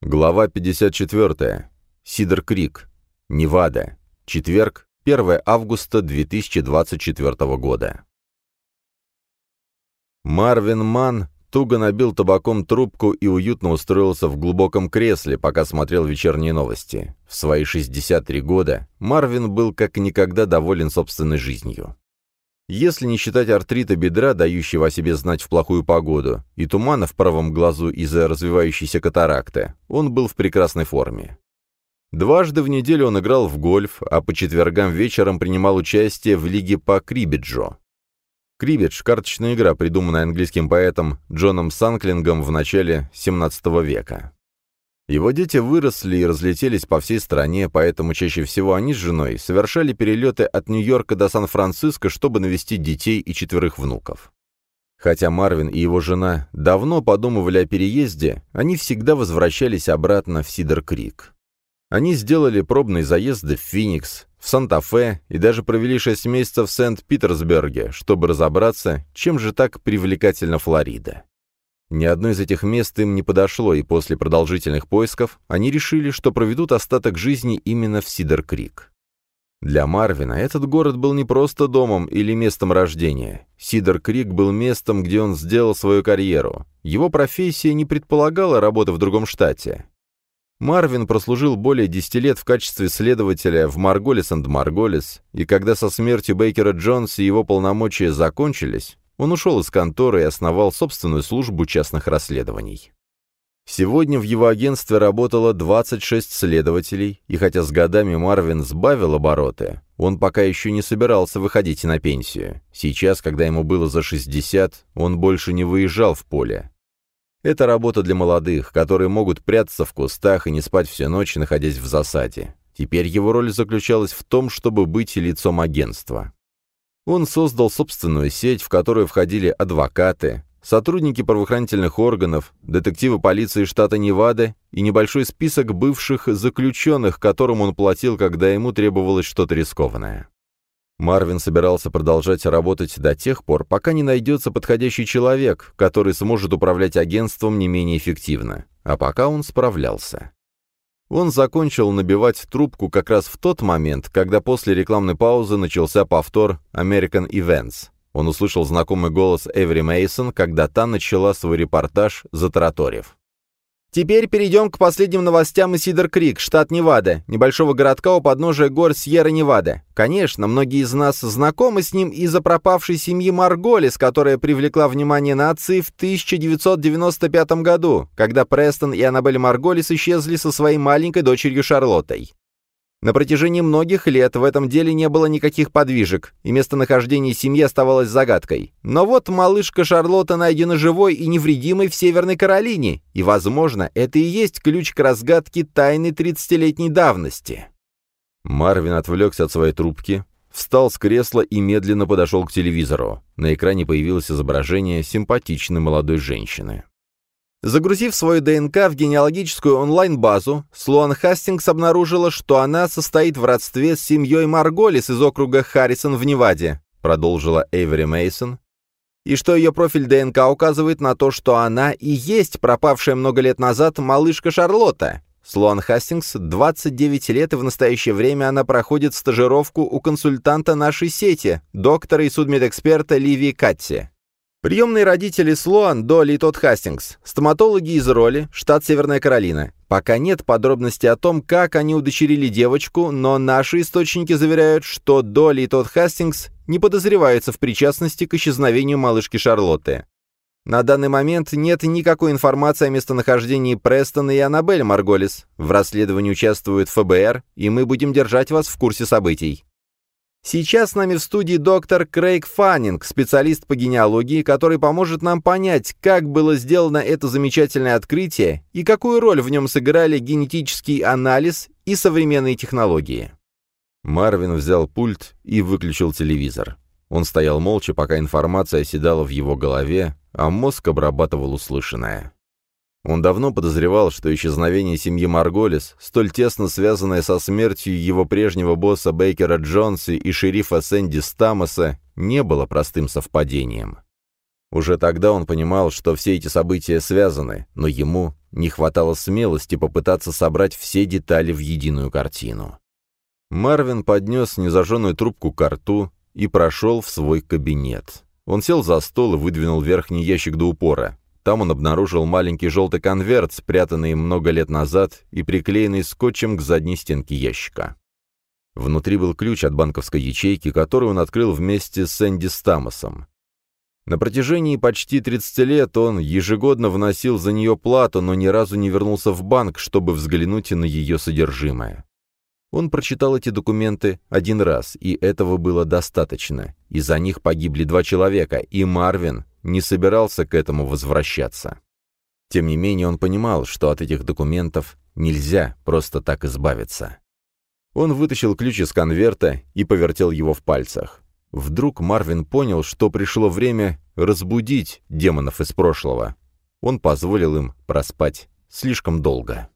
Глава 54. Сидер Крик. Невада. Четверг, 1 августа 2024 года. Марвин Ман туго набил табаком трубку и уютно устроился в глубоком кресле, пока смотрел вечерние новости. В свои 63 года Марвин был как никогда доволен собственной жизнью. Если не считать артрита бедра, дающего о себе знать в плохую погоду, и тумана в правом глазу из-за развивающейся катаракты, он был в прекрасной форме. Дважды в неделю он играл в гольф, а по четвергам вечером принимал участие в лиге по крибиджо. Крибидж – карточная игра, придуманная английским поэтом Джоном Санклингом в начале XVII века. Его дети выросли и разлетелись по всей стране, поэтому чаще всего они с женой совершали перелеты от Нью-Йорка до Сан-Франциско, чтобы навестить детей и четверых внуков. Хотя Марвин и его жена давно подумывали о переезде, они всегда возвращались обратно в Сидер-Крик. Они сделали пробные заезды в Феникс, в Санта-Фе и даже провели шесть месяцев в Сент-Питерсберге, чтобы разобраться, чем же так привлекательна Флорида. Ни одно из этих мест им не подошло, и после продолжительных поисков они решили, что проведут остаток жизни именно в Сидер-Крик. Для Марвина этот город был не просто домом или местом рождения. Сидер-Крик был местом, где он сделал свою карьеру. Его профессия не предполагала работы в другом штате. Марвин прослужил более 10 лет в качестве следователя в Марголис энд Марголис, и когда со смертью Бейкера Джонса его полномочия закончились, он ушел из конторы и основал собственную службу частных расследований. Сегодня в его агентстве работало 26 следователей, и хотя с годами Марвин сбавил обороты, он пока еще не собирался выходить на пенсию. Сейчас, когда ему было за 60, он больше не выезжал в поле. Это работа для молодых, которые могут прятаться в кустах и не спать всю ночь, находясь в засаде. Теперь его роль заключалась в том, чтобы быть лицом агентства. Он создал собственную сеть, в которую входили адвокаты, сотрудники правоохранительных органов, детективы полиции штата Невада и небольшой список бывших заключенных, которым он платил, когда ему требовалось что-то рискованное. Марвин собирался продолжать работать до тех пор, пока не найдется подходящий человек, который сможет управлять агентством не менее эффективно. А пока он справлялся. Он закончил набивать трубку как раз в тот момент, когда после рекламной паузы начался повтор American Events. Он услышал знакомый голос Эвери Мейсон, когда та начала свой репортаж, затараторив. Теперь перейдем к последним новостям из Сидер-Крик, штат Невада, небольшого городка у подножия гор Сьерра-Невада. Конечно, многие из нас знакомы с ним из-за пропавшей семьи Марголис, которая привлекла внимание нации в 1995 году, когда Престон и Аннабель Марголис исчезли со своей маленькой дочерью Шарлоттой. На протяжении многих лет в этом деле не было никаких подвижек, и местонахождение семьи оставалось загадкой. Но вот малышка Шарлотта найдена живой и невредимой в Северной Каролине, и, возможно, это и есть ключ к разгадке тайны 30-летней давности. Марвин отвлекся от своей трубки, встал с кресла и медленно подошел к телевизору. На экране появилось изображение симпатичной молодой женщины. Загрузив свою ДНК в генеалогическую онлайн-базу, Слоан Хастингс обнаружила, что она состоит в родстве с семьей Марголис из округа Харрисон в Неваде, продолжила Эйвери Мейсон, и что ее профиль ДНК указывает на то, что она и есть пропавшая много лет назад малышка Шарлотта. Слоан Хастингс 29 лет, и в настоящее время она проходит стажировку у консультанта нашей сети, доктора и судмедэксперта Ливии Катти. Приемные родители Слоан, Долли и Тодд Хастингс, стоматологи из роли, штат Северная Каролина. Пока нет подробностей о том, как они удочерили девочку, но наши источники заверяют, что Долли и Тодд Хастингс не подозреваются в причастности к исчезновению малышки Шарлотты. На данный момент нет никакой информации о местонахождении Престона и Аннабель Марголис. В расследовании участвует ФБР, и мы будем держать вас в курсе событий. Сейчас с нами в студии доктор Крейг Фаннинг, специалист по генеалогии, который поможет нам понять, как было сделано это замечательное открытие и какую роль в нем сыграли генетический анализ и современные технологии. Марвин взял пульт и выключил телевизор. Он стоял молча, пока информация оседала в его голове, а мозг обрабатывал услышанное. Он давно подозревал, что исчезновение семьи Марголис, столь тесно связанное со смертью его прежнего босса Бейкера Джонса и шерифа Сэнди Стамоса, не было простым совпадением. Уже тогда он понимал, что все эти события связаны, но ему Не хватало смелости попытаться собрать все детали в единую картину. Марвин поднес незажженную трубку к рту и прошел в свой кабинет. Он сел за стол и выдвинул верхний ящик до упора. Там он обнаружил маленький желтый конверт, спрятанный много лет назад и приклеенный скотчем к задней стенке ящика. Внутри был ключ от банковской ячейки, который он открыл вместе с Энди Стамосом. На протяжении почти 30 лет он ежегодно вносил за нее плату, но ни разу не вернулся в банк, чтобы взглянуть на ее содержимое. Он прочитал эти документы один раз, и этого было достаточно. Из-за них погибли два человека, и Марвин не собирался к этому возвращаться. Тем не менее, он понимал, что от этих документов нельзя просто так избавиться. Он вытащил ключ из конверта и повертел его в пальцах. Вдруг Марвин понял, что пришло время разбудить демонов из прошлого. Он позволил им проспать слишком долго.